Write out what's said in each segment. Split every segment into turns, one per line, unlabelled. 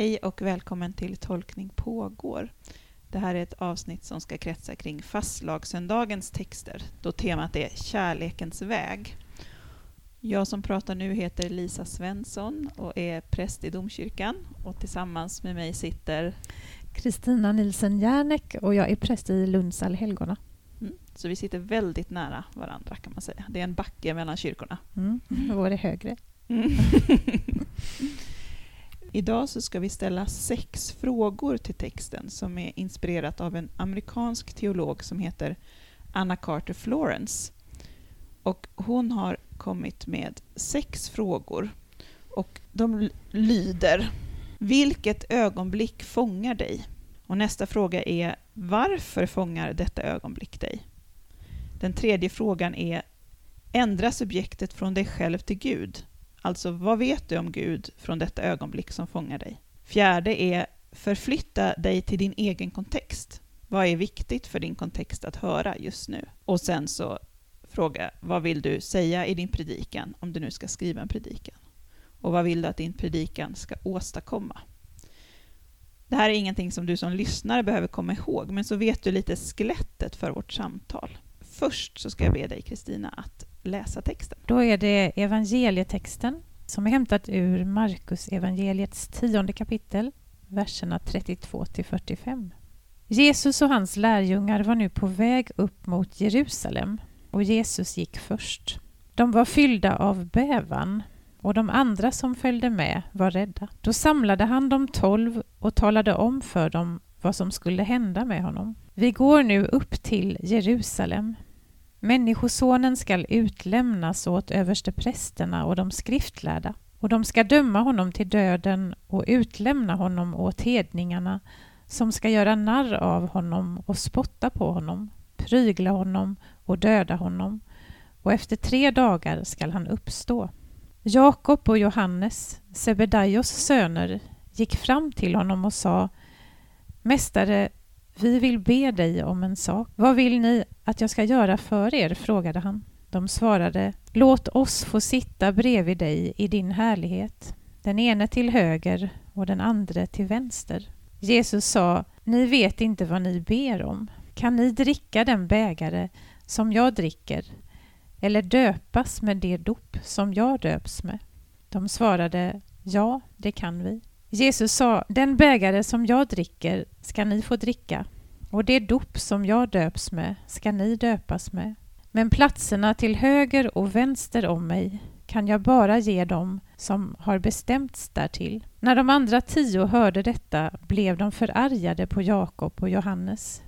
Hej och välkommen till Tolkning pågår. Det här är ett avsnitt som ska kretsa kring fastlagssöndagens texter, då temat är kärlekens väg. Jag som pratar nu heter Lisa Svensson och är präst i domkyrkan och tillsammans med mig sitter
Kristina Nilsen Järnek och jag är präst i Lunds allhelgona.
Mm, så vi sitter väldigt nära varandra kan man säga. Det är en backe mellan kyrkorna.
Mm. Vår är högre.
Mm. Idag så ska vi ställa sex frågor till texten som är inspirerat av en amerikansk teolog som heter Anna Carter Florence. Och hon har kommit med sex frågor och de lyder Vilket ögonblick fångar dig? Och nästa fråga är Varför fångar detta ögonblick dig? Den tredje frågan är Ändra subjektet från dig själv till Gud Alltså, vad vet du om Gud från detta ögonblick som fångar dig? Fjärde är förflytta dig till din egen kontext. Vad är viktigt för din kontext att höra just nu? Och sen så fråga, vad vill du säga i din predikan, om du nu ska skriva en predikan? Och vad vill du att din predikan ska åstadkomma? Det här är ingenting som du som lyssnare behöver komma ihåg, men så vet du lite skelettet för vårt samtal. Först så ska jag be dig, Kristina, att läsa texten.
Då är det evangelietexten som är hämtat ur Markus evangeliets tionde kapitel, verserna 32 till 45. Jesus och hans lärjungar var nu på väg upp mot Jerusalem och Jesus gick först. De var fyllda av bävan och de andra som följde med var rädda. Då samlade han de tolv och talade om för dem vad som skulle hända med honom. Vi går nu upp till Jerusalem Människosonen skall utlämnas åt översteprästerna och de skriftlärda, och de ska döma honom till döden och utlämna honom åt hedningarna, som ska göra narr av honom och spotta på honom, prygla honom och döda honom, och efter tre dagar skall han uppstå. Jakob och Johannes, Sebedaios söner, gick fram till honom och sa Mästare, vi vill be dig om en sak. Vad vill ni att jag ska göra för er? frågade han. De svarade, låt oss få sitta bredvid dig i din härlighet, den ene till höger och den andra till vänster. Jesus sa, ni vet inte vad ni ber om. Kan ni dricka den bägare som jag dricker eller döpas med det dop som jag döps med? De svarade, ja, det kan vi. Jesus sa, den bägare som jag dricker ska ni få dricka och det dop som jag döps med ska ni döpas med. Men platserna till höger och vänster om mig kan jag bara ge dem som har bestämts därtill. När de andra tio hörde detta blev de förargade på Jakob och Johannes.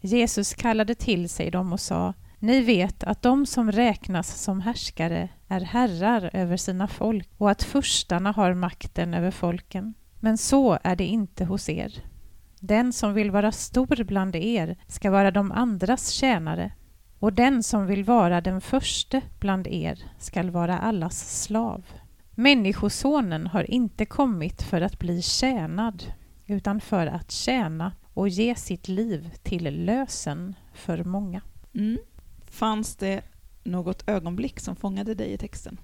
Jesus kallade till sig dem och sa ni vet att de som räknas som härskare är herrar över sina folk och att furstarna har makten över folken. Men så är det inte hos er. Den som vill vara stor bland er ska vara de andras tjänare och den som vill vara den förste bland er skall vara allas slav. Människosonen har inte kommit för att bli tjänad utan för att tjäna och ge sitt liv till lösen för många.
Mm. Fanns det något ögonblick som fångade dig i texten?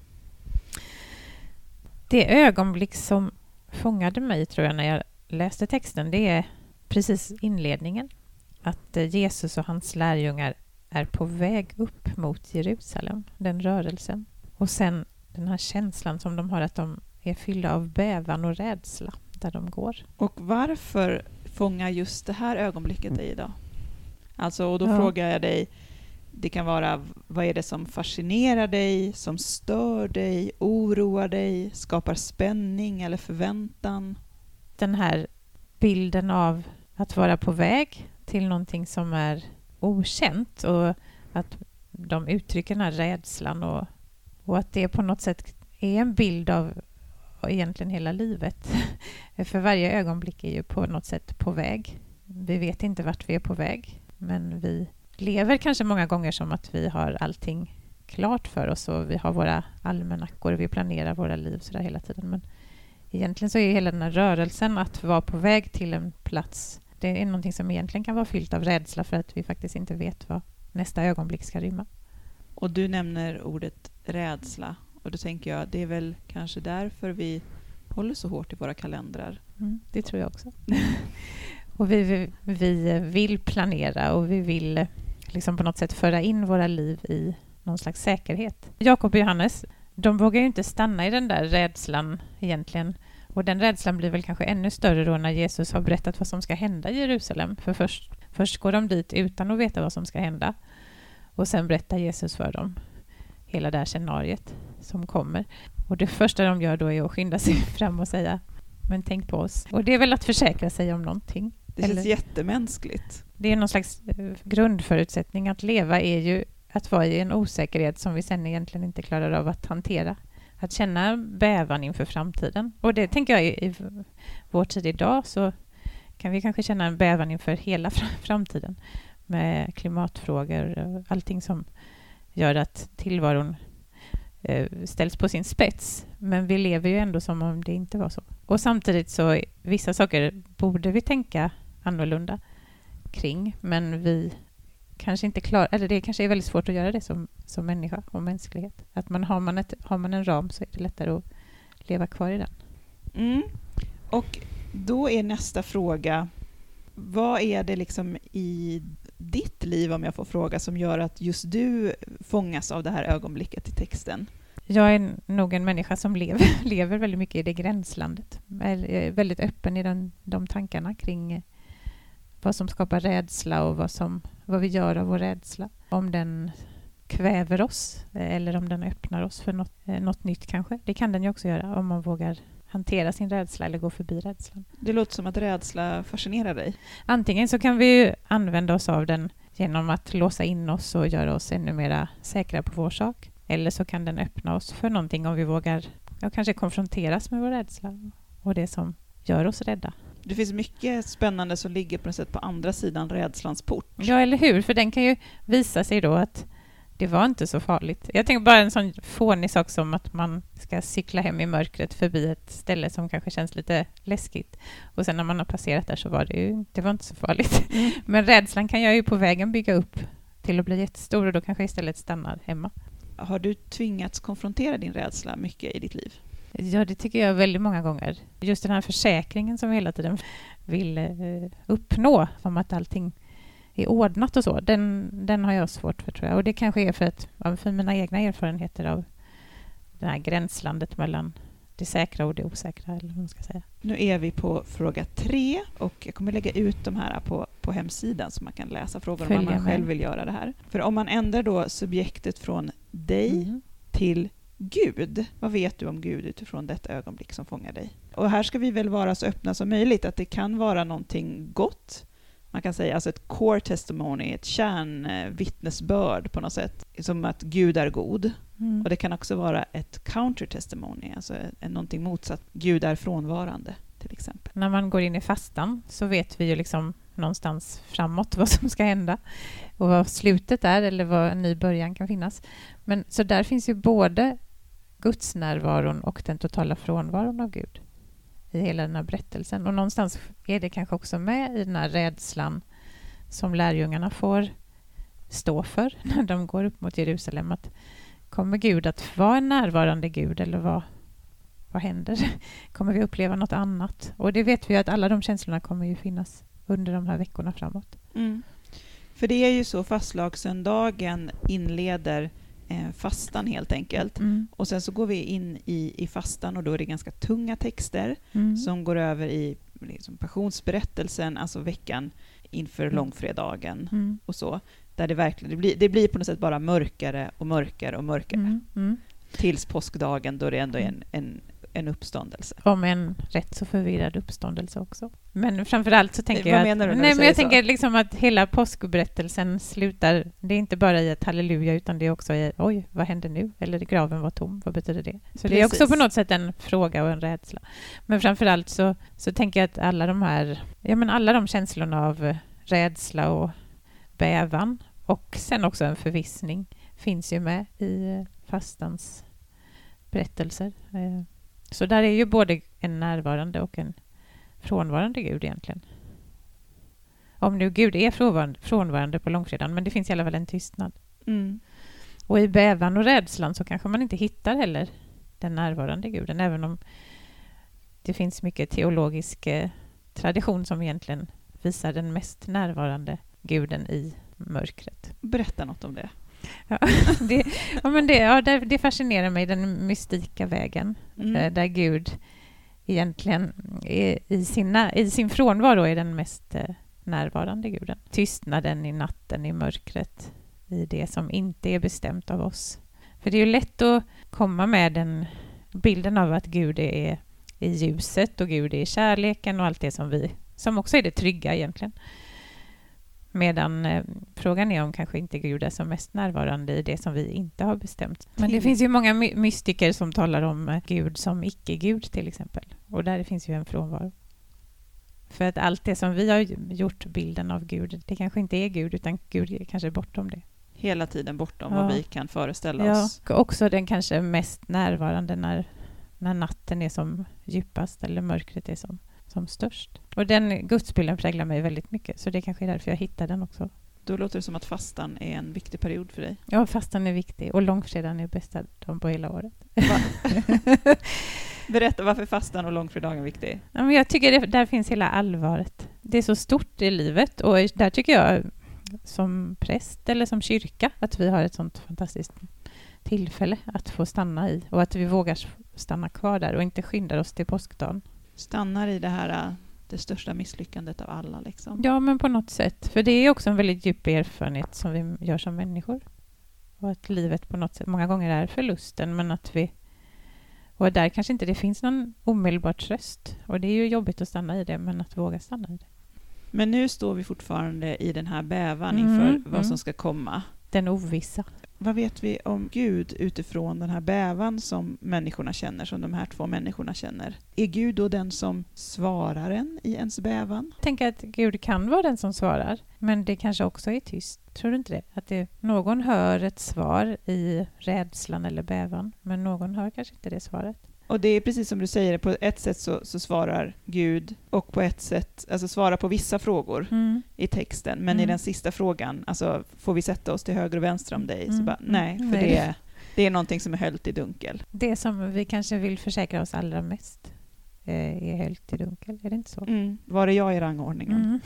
Det ögonblick som fångade mig tror jag när jag läste texten, det är precis inledningen. Att eh, Jesus och hans lärjungar är på väg upp mot Jerusalem, den rörelsen. Och sen den här känslan som de har att de är fyllda av bävan och rädsla där de går.
Och varför fångar just det här ögonblicket dig idag? Alltså, och då ja. frågar jag dig, det kan vara vad är det som fascinerar dig, som stör dig, oroar dig, skapar spänning eller förväntan?
Den här bilden av att vara på väg till någonting som är okänt och att de uttrycker den här rädslan och, och att det på något sätt är en bild av egentligen hela livet. För varje ögonblick är ju på något sätt på väg. Vi vet inte vart vi är på väg, men vi lever kanske många gånger som att vi har allting klart för oss och vi har våra almanackor och vi planerar våra liv så hela tiden. Men egentligen så är hela den här rörelsen att vara på väg till en plats det är någonting som egentligen kan vara fyllt av rädsla för att vi faktiskt inte vet vad nästa ögonblick ska rymma.
Och du nämner ordet rädsla och då tänker jag det är väl kanske därför vi håller så hårt i våra kalendrar.
Mm, det tror jag också. och vi, vi, vi, vill planera och vi vill eh, liksom på något sätt föra in våra liv i någon slags säkerhet. Jakob och Johannes, de vågar ju inte stanna i den där rädslan egentligen. Och den rädslan blir väl kanske ännu större då när Jesus har berättat vad som ska hända i Jerusalem. För först, först går de dit utan att veta vad som ska hända. Och sen berättar Jesus för dem hela det här scenariet som kommer. Och det första de gör då är att skynda sig fram och säga men tänk på oss. Och det är väl att försäkra sig om någonting.
Det känns Eller? jättemänskligt.
Det är någon slags eh, grundförutsättning att leva är ju att vara i en osäkerhet som vi sen egentligen inte klarar av att hantera. Att känna bävan inför framtiden. Och det tänker jag i, i vår tid idag så kan vi kanske känna en bävan inför hela framtiden med klimatfrågor och allting som gör att tillvaron eh, ställs på sin spets. Men vi lever ju ändå som om det inte var så. Och samtidigt så vissa saker borde vi tänka annorlunda kring, men vi kanske inte klarar, eller det kanske är väldigt svårt att göra det som, som människa och mänsklighet. Att man, har, man ett, har man en ram så är det lättare att leva kvar i den.
Mm. Och då är nästa fråga, vad är det liksom i ditt liv, om jag får fråga, som gör att just du fångas av det här ögonblicket i texten?
Jag är nog en människa som lever, lever väldigt mycket i det gränslandet. Jag är väldigt öppen i den, de tankarna kring vad som skapar rädsla och vad, som, vad vi gör av vår rädsla. Om den kväver oss eller om den öppnar oss för något, eh, något nytt kanske. Det kan den ju också göra om man vågar hantera sin rädsla eller gå förbi rädslan.
Det låter som att rädsla fascinerar dig.
Antingen så kan vi använda oss av den genom att låsa in oss och göra oss ännu mer säkra på vår sak. Eller så kan den öppna oss för någonting om vi vågar ja, kanske konfronteras med vår rädsla och det som gör oss rädda.
Det finns mycket spännande som ligger på något sätt på andra sidan rädslans port.
Ja, eller hur? För den kan ju visa sig då att det var inte så farligt. Jag tänker bara en sån fånig sak som att man ska cykla hem i mörkret förbi ett ställe som kanske känns lite läskigt. Och sen när man har passerat där så var det ju det var inte så farligt. Mm. Men rädslan kan jag ju på vägen bygga upp till att bli jättestor och då kanske jag istället stannar hemma.
Har du tvingats konfrontera din rädsla mycket i ditt liv?
Ja, det tycker jag väldigt många gånger. Just den här försäkringen som vi hela tiden vill eh, uppnå, om att allting är ordnat och så, den, den har jag svårt för tror jag. Och det kanske är för, att, för mina egna erfarenheter av det här gränslandet mellan det säkra och det osäkra. Eller vad man ska säga.
Nu är vi på fråga tre och jag kommer lägga ut de här på, på hemsidan så man kan läsa frågor om man själv vill göra det här. För om man ändrar då subjektet från dig mm. till Gud. Vad vet du om Gud utifrån detta ögonblick som fångar dig? Och här ska vi väl vara så öppna som möjligt, att det kan vara någonting gott. Man kan säga alltså ett core testimony, ett kärnvittnesbörd på något sätt, som att Gud är god. Mm. Och det kan också vara ett counter testimony, alltså någonting motsatt. Gud är frånvarande, till exempel.
När man går in i fastan så vet vi ju liksom någonstans framåt vad som ska hända och vad slutet är eller vad en ny början kan finnas. Men så där finns ju både gudsnärvaron och den totala frånvaron av Gud i hela den här berättelsen. Och någonstans är det kanske också med i den här rädslan som lärjungarna får stå för när de går upp mot Jerusalem. Att kommer Gud att vara en närvarande Gud eller vad, vad händer? Kommer vi uppleva något annat? Och det vet vi att alla de känslorna kommer ju finnas under de här veckorna framåt.
Mm. För det är ju så, fastlagssöndagen inleder eh, fastan helt enkelt. Mm. Och sen så går vi in i, i fastan och då är det ganska tunga texter mm. som går över i liksom, passionsberättelsen, alltså veckan inför mm. långfredagen mm. och så. Där det verkligen, det blir, det blir på något sätt bara mörkare och mörkare och mörkare. Mm. Mm. Tills påskdagen då det ändå är en, en en uppståndelse.
Om en rätt så förvirrad uppståndelse också. Men framför allt så tänker
Vad
jag...
menar
att,
du
nej,
men jag
så? tänker liksom att hela påskberättelsen slutar... Det är inte bara i ett halleluja, utan det är också i oj, vad hände nu? Eller graven var tom, vad betyder det? Så Precis. det är också på något sätt en fråga och en rädsla. Men framför allt så, så tänker jag att alla de här... Ja, men alla de känslorna av rädsla och bävan och sen också en förvissning finns ju med i fastans berättelser. Så där är ju både en närvarande och en frånvarande Gud egentligen. Om nu Gud är frånvarande, på långfredagen, men det finns i alla fall en tystnad. Mm. Och i bävan och rädslan så kanske man inte hittar heller den närvarande guden, även om det finns mycket teologisk eh, tradition som egentligen visar den mest närvarande guden i mörkret.
Berätta något om det.
Ja, det, ja, men det, ja, det, det fascinerar mig, den mystika vägen,
Mm.
eh, där Gud egentligen är, i, sina, i sin frånvaro är den mest eh, närvarande guden. Tystnaden i natten, i mörkret, i det som inte är bestämt av oss. För det är ju lätt att komma med den bilden av att Gud är i ljuset och Gud är i kärleken och allt det som vi, som också är det trygga egentligen. Medan eh, frågan är om kanske inte Gud är som mest närvarande i det som vi inte har bestämt. Men det finns ju många my- mystiker som talar om eh, Gud som icke-Gud till exempel. Och där finns ju en frånvaro. För att allt det som vi har gjort bilden av Gud, det kanske inte är Gud, utan Gud är kanske bortom det.
Hela tiden bortom
Ja.
vad vi kan föreställa
Ja,
oss.
och också den kanske mest närvarande när, när natten är som djupast eller mörkret är som, som störst. Och den gudsbilden präglar mig väldigt mycket, så det kanske är därför jag hittar den också.
Då låter det som att fastan är en viktig period för dig.
Ja, fastan är viktig och långfredagen är bästa dagen på hela året.
Va? Berätta varför fastan och långfredagen är viktig.
Ja, men jag tycker det, där finns hela allvaret. Det är så stort i livet och där tycker jag som präst eller som kyrka att vi har ett sånt fantastiskt tillfälle att få stanna i och att vi vågar stanna kvar där och inte skyndar oss till påskdagen.
Stannar i det här äh, det största misslyckandet av alla. Liksom.
Ja, men på något sätt. För det är också en väldigt djup erfarenhet som vi gör som människor. Och att livet på något sätt många gånger är förlusten, men att vi... Och där kanske inte det finns någon omedelbar tröst. Och det är ju jobbigt att stanna i det, men att våga stanna i det.
Men nu står vi fortfarande i den här bävan
Mm,
inför
mm.
vad som ska komma.
Den ovissa.
Vad vet vi om Gud utifrån den här bävan som människorna känner, som de här två människorna känner? Är Gud då den som svarar en i ens bävan?
Jag tänker att Gud kan vara den som svarar, men det kanske också är tyst. Tror du inte det? Att det, någon hör ett svar i rädslan eller bävan, men någon hör kanske inte det svaret.
Och det är precis som du säger, på ett sätt så, så svarar Gud och på ett sätt, alltså svarar på vissa frågor i texten, men i
Mm.
den sista frågan, alltså får vi sätta oss till höger och vänster om dig? Så
Mm.
bara, nej, för
Nej.
Det, är, det är någonting som är höljt i dunkel.
Det som vi kanske vill försäkra oss allra mest eh, är höljt i dunkel, är det inte så?
Mm. Var är jag i rangordningen?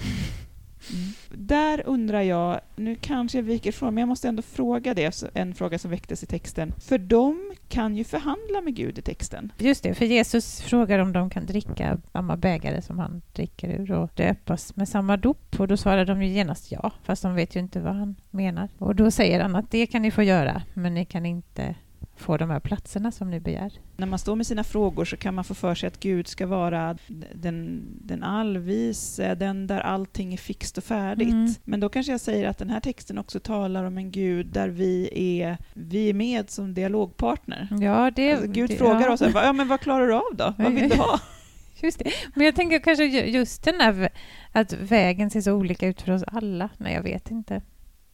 Mm.
Där undrar jag, nu kanske jag viker ifrån, men jag måste ändå fråga det, en fråga som väcktes i texten. För de kan ju förhandla med Gud i texten.
Just det, för Jesus frågar om de kan dricka samma bägare som han dricker ur och döpas med samma dop. Och då svarar de ju genast ja, fast de vet ju inte vad han menar. Och då säger han att det kan ni få göra, men ni kan inte få de här platserna som ni begär.
När man står med sina frågor så kan man få för sig att Gud ska vara den, den allvise, den där allting är fixt och färdigt.
Mm.
Men då kanske jag säger att den här texten också talar om en Gud där vi är, vi är med som dialogpartner.
Ja, det...
Alltså, Gud
det,
frågar
ja.
oss, här, ja men vad klarar du av då? Vad vill du ha?
Just det. Men jag tänker kanske ju- just den där v- att vägen ser så olika ut för oss alla. Nej, jag vet inte.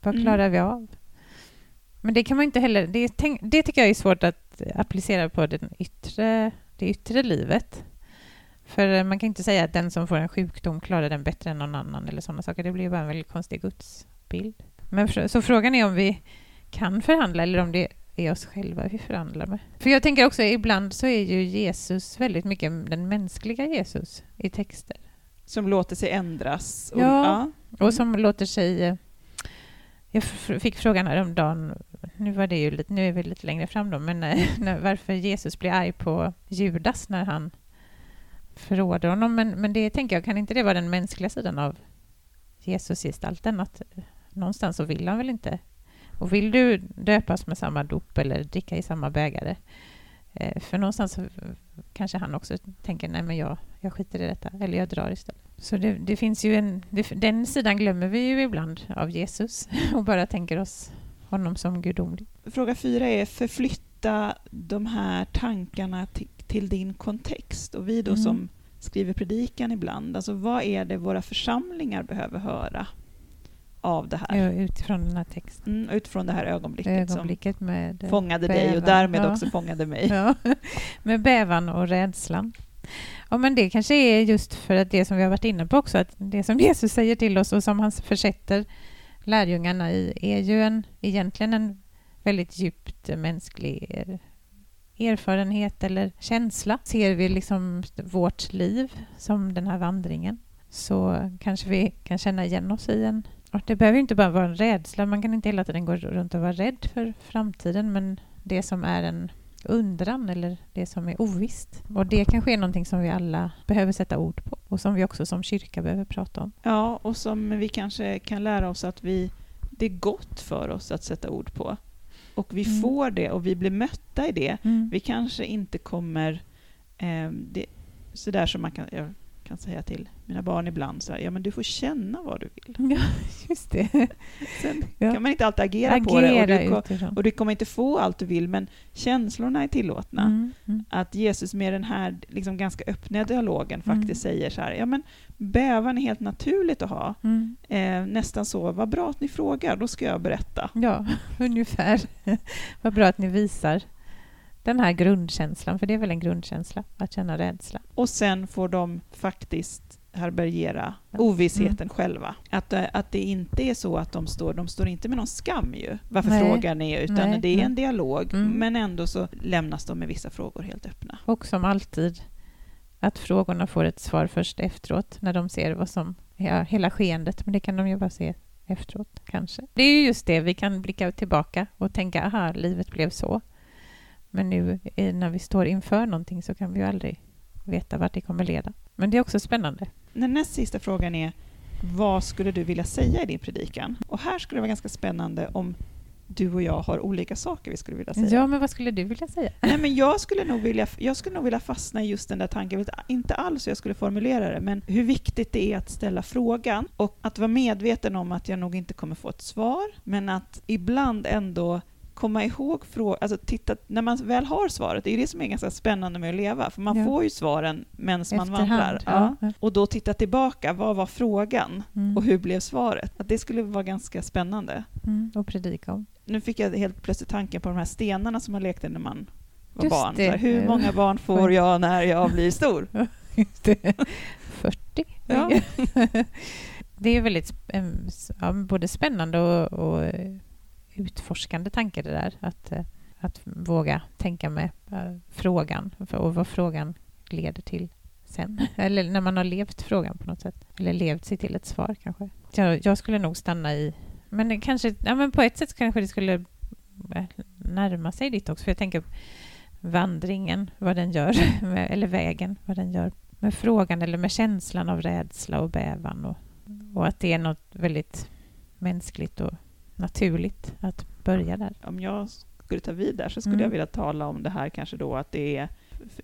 Vad
Mm.
klarar vi av? Men det kan man inte heller... Det, tänk, det tycker jag är svårt att applicera på den yttre, det yttre livet. För eh, man kan inte säga att den som får en sjukdom klarar den bättre än någon annan eller sådana saker. Det blir bara en väldigt konstig gudsbild. Men så frågan är om vi kan förhandla eller om det är oss själva vi förhandlar med. För jag tänker också ibland så är ju Jesus väldigt mycket den mänskliga Jesus i texter.
Som låter sig ändras. Och,
Ja.
ja.
Och som låter sig... Jag fick frågan häromdagen, nu, var det ju lite, nu är vi lite längre fram då, men eh, när, varför Jesus blir arg på Judas när han förråder honom. Men, men det tänker jag, kan inte det vara den mänskliga sidan av Jesus-gestalten? Att eh, någonstans så vill han väl inte... Och vill du döpas med samma dop eller dricka i samma bägare? Eh, För någonstans kanske han också tänker, nej men jag, jag skiter i detta, eller jag drar istället. Så det, det finns ju en... Det, den sidan glömmer vi ju ibland av Jesus och bara tänker oss honom som gudomlig.
Fråga fyra är förflytta de här tankarna till, till din kontext. Och vi då
Mm.
som skriver predikan ibland, alltså vad är det våra församlingar behöver höra av det här?
Ja, Utifrån den här texten.
Mm, utifrån det här ögonblicket,
Ögonblicket med...
som
eh,
fångade dig och
bävan.
därmed
Ja.
också fångade mig.
Ja, med bävan och rädslan. Ja, men det kanske är just för att det som vi har varit inne på också, att det som Jesus säger till oss och som han försätter lärjungarna i är ju en, egentligen en väldigt djupt mänsklig erfarenhet eller känsla. Ser vi liksom vårt liv som den här vandringen så kanske vi kan känna igen oss i en... Och det behöver inte bara vara en rädsla, man kan inte hela tiden gå runt och vara rädd för framtiden men det som är en undran eller det som är ovisst. Och det kanske är någonting som vi alla behöver sätta ord på och som vi också som kyrka behöver prata om.
Ja, och som vi kanske kan lära oss att vi, det är gott för oss att sätta ord på. Och vi
Mm.
får det och vi blir mötta i det.
Mm.
Vi kanske inte kommer... Eh, det, sådär som man kan, jag kan säga till mina barn ibland, så här, ja men du får känna vad du vill.
Ja, just det.
Sen
Ja.
kan man inte alltid agera, på det och
Agera
du,
utifrån.
och du kommer inte få allt du vill, men känslorna är tillåtna.
Mm, mm.
Att Jesus med den här liksom ganska öppna dialogen
Mm.
faktiskt säger så här, ja men bävan är helt naturligt att ha.
Mm.
Eh, nästan så, vad bra att ni frågar, då ska jag berätta.
Ja, ungefär. Vad bra att ni visar den här grundkänslan, för det är väl en grundkänsla, att känna rädsla.
Och sen får de faktiskt härbärgera ovissheten
Mm.
själva. Att, eh, att det inte är så att de står, de står inte med någon skam ju, varför
Nej.
frågar ni? Utan
Nej,
det är en dialog,
Mm.
men ändå så lämnas de med vissa frågor helt öppna.
Och som alltid, att frågorna får ett svar först efteråt, när de ser vad som ja, hela skeendet, men det kan de ju bara se efteråt, kanske. Det är ju just det, vi kan blicka tillbaka och tänka, aha, livet blev så. Men nu när vi står inför någonting så kan vi ju aldrig veta vart det kommer leda. Men det är också spännande.
Den näst sista frågan är, vad skulle du vilja säga i din predikan? Och här skulle det vara ganska spännande om du och jag har olika saker vi skulle vilja säga.
Ja, men vad skulle du vilja säga?
Nej, men jag, skulle nog vilja, jag skulle nog vilja fastna i just den där tanken, inte alls hur jag skulle formulera det, men hur viktigt det är att ställa frågan och att vara medveten om att jag nog inte kommer få ett svar, men att ibland ändå komma ihåg frågan, alltså titta, när man väl har svaret, det är det som är ganska spännande med att leva, för man
Ja.
får ju svaren medan man vandrar.
ja.
Ja. Och då titta tillbaka, vad var frågan
Mm.
och hur blev svaret? Att det skulle vara ganska spännande.
Mm, och predika om.
Nu fick jag helt plötsligt tanken på de här stenarna som man lekte när man var
Just
barn. här, Hur många barn får jag när jag blir stor?
Just det. 40.
Ja.
Det är väldigt ja, både spännande och, och eh, utforskande tanke det där. Att, eh, att våga tänka med eh, frågan och vad frågan leder till sen. Eller när man har levt frågan på något sätt. Eller levt sig till ett svar kanske. Jag, jag skulle nog stanna i... Men kanske, ja, men på ett sätt kanske det skulle eh, närma sig dit också. För jag tänker vandringen, vad den gör, med, eller vägen, vad den gör med frågan eller med känslan av rädsla och bävan och, och att det är något väldigt mänskligt och naturligt att börja där.
Om jag skulle ta vid där så skulle
Mm.
jag vilja tala om det här kanske då att det är...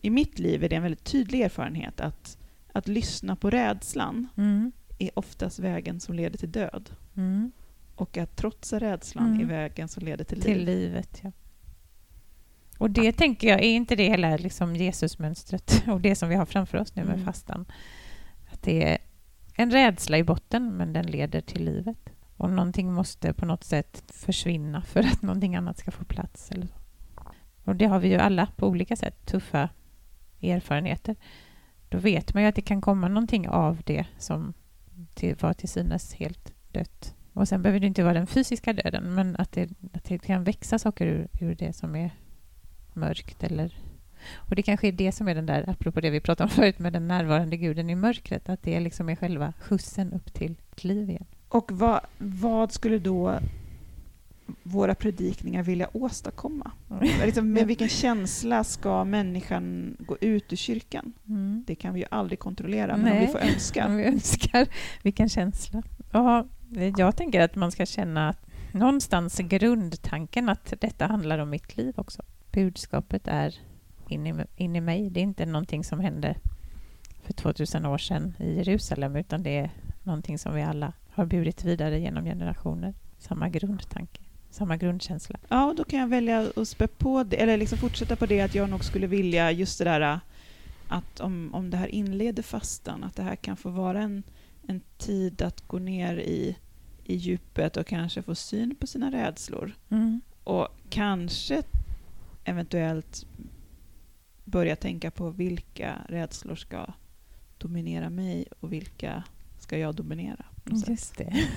I mitt liv är det en väldigt tydlig erfarenhet att, att lyssna på rädslan
Mm.
är oftast vägen som leder till död.
Mm.
Och att trotsa rädslan
Mm.
är vägen som leder till,
Till
liv.
livet, ja. Och det tänker jag, är inte det hela liksom Jesusmönstret och det som vi har framför oss nu med
Mm.
fastan? Att det är en rädsla i botten, men den leder till livet. Och någonting måste på något sätt försvinna för att någonting annat ska få plats. Eller så. Och det har vi ju alla på olika sätt, tuffa erfarenheter. Då vet man ju att det kan komma någonting av det som till, var till synes helt dött. Och sen behöver det inte vara den fysiska döden, men att det, att det kan växa saker ur, ur det som är mörkt. Eller, och det kanske är det som är den där, apropå det vi pratade om förut, med den närvarande guden i mörkret, att det liksom är själva skjutsen upp till ett liv igen.
Och vad, vad skulle då våra predikningar vilja åstadkomma? Liksom, med vilken känsla ska människan gå ut ur kyrkan?
Mm.
Det kan vi ju aldrig kontrollera, men om
Nej.
vi får önska.
Om vi önskar. Vilken känsla. Ja, jag tänker att man ska känna att någonstans grundtanken att detta handlar om mitt liv också. Budskapet är in i, in i mig. Det är inte någonting som hände för 2000 år sedan i Jerusalem, utan det är någonting som vi alla har burit vidare genom generationer. Samma grundtanke, samma grundkänsla.
Ja, och då kan jag välja att spä på det, eller liksom fortsätta på det att jag nog skulle vilja just det där att om, om det här inleder fastan, att det här kan få vara en, en tid att gå ner i, i djupet och kanske få syn på sina rädslor.
Mm.
Och kanske eventuellt börja tänka på vilka rädslor ska dominera mig och vilka ska jag dominera.
Just det.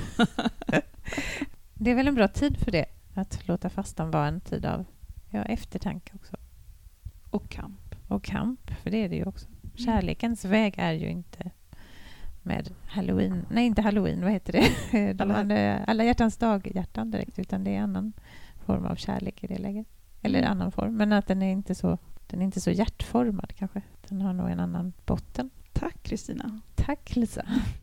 det är väl en bra tid för det, att låta fastan vara en tid av ja, eftertanke också.
Och kamp.
Och kamp, för det är det ju också. Kärlekens väg är ju inte med halloween, nej inte halloween, vad heter det? De Alla- alla, hjärtans dag-hjärtan direkt, utan det är annan form av kärlek i det läget. Eller
Mm.
annan form, men att den är inte så, den är inte så hjärtformad kanske. Den har nog en annan botten.
Tack Kristina.
Tack Lisa.